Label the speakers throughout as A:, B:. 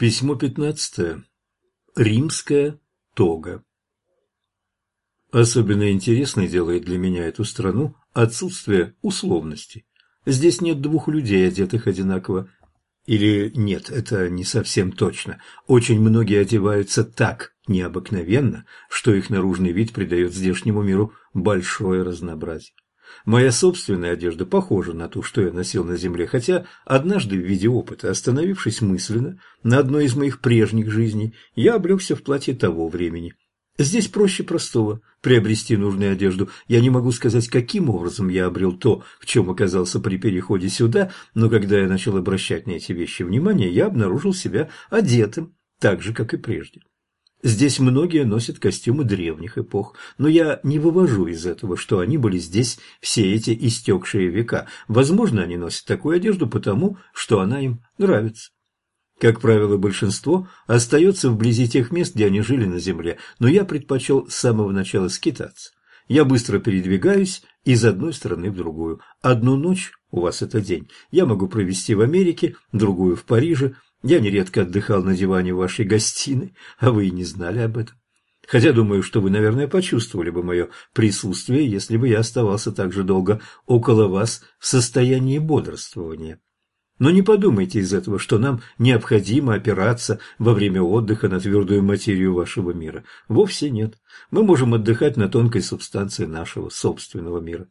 A: Письмо пятнадцатое. Римская тога. Особенно интересной делает для меня эту страну отсутствие условностей. Здесь нет двух людей, одетых одинаково. Или нет, это не совсем точно. Очень многие одеваются так необыкновенно, что их наружный вид придает здешнему миру большое разнообразие. Моя собственная одежда похожа на ту, что я носил на земле, хотя однажды в виде опыта, остановившись мысленно на одной из моих прежних жизней, я облегся в платье того времени. Здесь проще простого приобрести нужную одежду. Я не могу сказать, каким образом я обрел то, в чем оказался при переходе сюда, но когда я начал обращать на эти вещи внимание, я обнаружил себя одетым, так же, как и прежде. Здесь многие носят костюмы древних эпох, но я не вывожу из этого, что они были здесь все эти истекшие века. Возможно, они носят такую одежду потому, что она им нравится. Как правило, большинство остается вблизи тех мест, где они жили на земле, но я предпочел с самого начала скитаться. Я быстро передвигаюсь из одной страны в другую. Одну ночь, у вас это день, я могу провести в Америке, другую в Париже, я нередко отдыхал на диване в вашей гостиной, а вы и не знали об этом. Хотя думаю, что вы, наверное, почувствовали бы мое присутствие, если бы я оставался так же долго около вас в состоянии бодрствования. Но не подумайте из этого, что нам необходимо опираться во время отдыха на твердую материю вашего мира. Вовсе нет. Мы можем отдыхать на тонкой субстанции нашего собственного мира.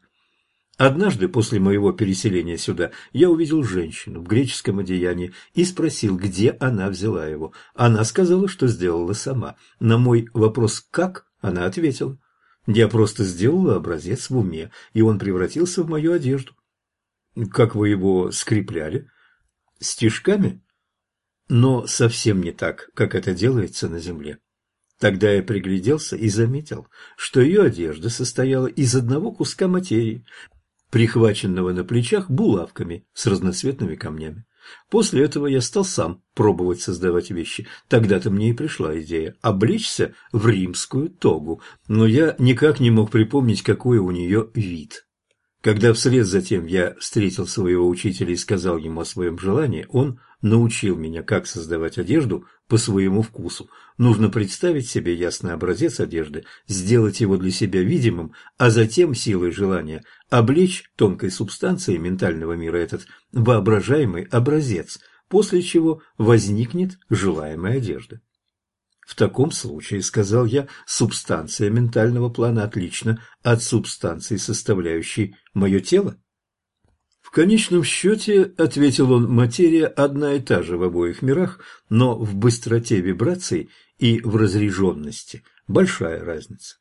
A: Однажды после моего переселения сюда я увидел женщину в греческом одеянии и спросил, где она взяла его. Она сказала, что сделала сама. На мой вопрос «как?» она ответила. Я просто сделала образец в уме, и он превратился в мою одежду. Как вы его скрепляли? Стежками? Но совсем не так, как это делается на земле. Тогда я пригляделся и заметил, что ее одежда состояла из одного куска материи, прихваченного на плечах булавками с разноцветными камнями. После этого я стал сам пробовать создавать вещи. Тогда-то мне и пришла идея облечься в римскую тогу, но я никак не мог припомнить, какой у нее вид. Когда вслед за тем я встретил своего учителя и сказал ему о своем желании, он научил меня, как создавать одежду по своему вкусу. Нужно представить себе ясный образец одежды, сделать его для себя видимым, а затем силой желания облечь тонкой субстанцией ментального мира этот воображаемый образец, после чего возникнет желаемая одежда. В таком случае, сказал я, субстанция ментального плана отлична от субстанции, составляющей мое тело. В конечном счете, ответил он, материя одна и та же в обоих мирах, но в быстроте вибраций и в разряженности большая разница.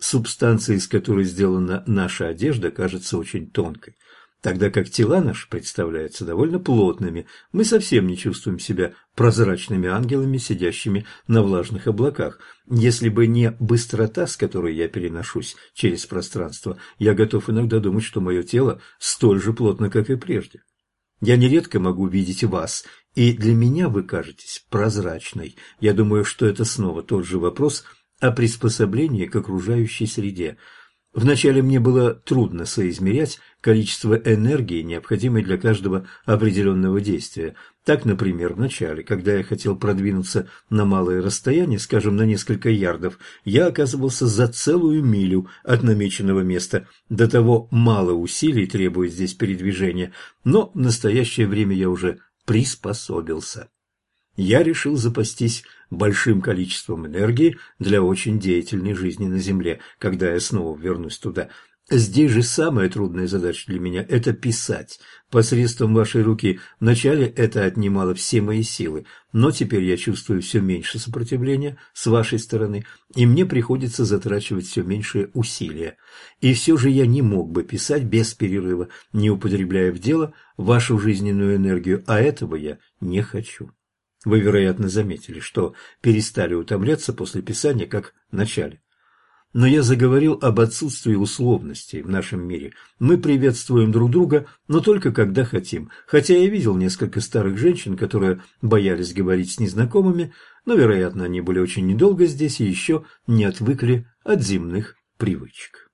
A: Субстанция, из которой сделана наша одежда, кажется очень тонкой тогда как тела наши представляются довольно плотными. Мы совсем не чувствуем себя прозрачными ангелами, сидящими на влажных облаках. Если бы не быстрота, с которой я переношусь через пространство, я готов иногда думать, что мое тело столь же плотно, как и прежде. Я нередко могу видеть вас, и для меня вы кажетесь прозрачной. Я думаю, что это снова тот же вопрос о приспособлении к окружающей среде – Вначале мне было трудно соизмерять количество энергии, необходимой для каждого определенного действия. Так, например, вначале, когда я хотел продвинуться на малое расстояние, скажем, на несколько ярдов, я оказывался за целую милю от намеченного места. До того мало усилий требует здесь передвижения, но в настоящее время я уже приспособился я решил запастись большим количеством энергии для очень деятельной жизни на Земле, когда я снова вернусь туда. Здесь же самая трудная задача для меня – это писать. Посредством вашей руки вначале это отнимало все мои силы, но теперь я чувствую все меньше сопротивления с вашей стороны, и мне приходится затрачивать все меньшие усилия. И все же я не мог бы писать без перерыва, не употребляя в дело вашу жизненную энергию, а этого я не хочу. Вы, вероятно, заметили, что перестали утомляться после писания, как в начале. Но я заговорил об отсутствии условностей в нашем мире. Мы приветствуем друг друга, но только когда хотим. Хотя я видел несколько старых женщин, которые боялись говорить с незнакомыми, но, вероятно, они были очень недолго здесь и еще не отвыкли от земных привычек.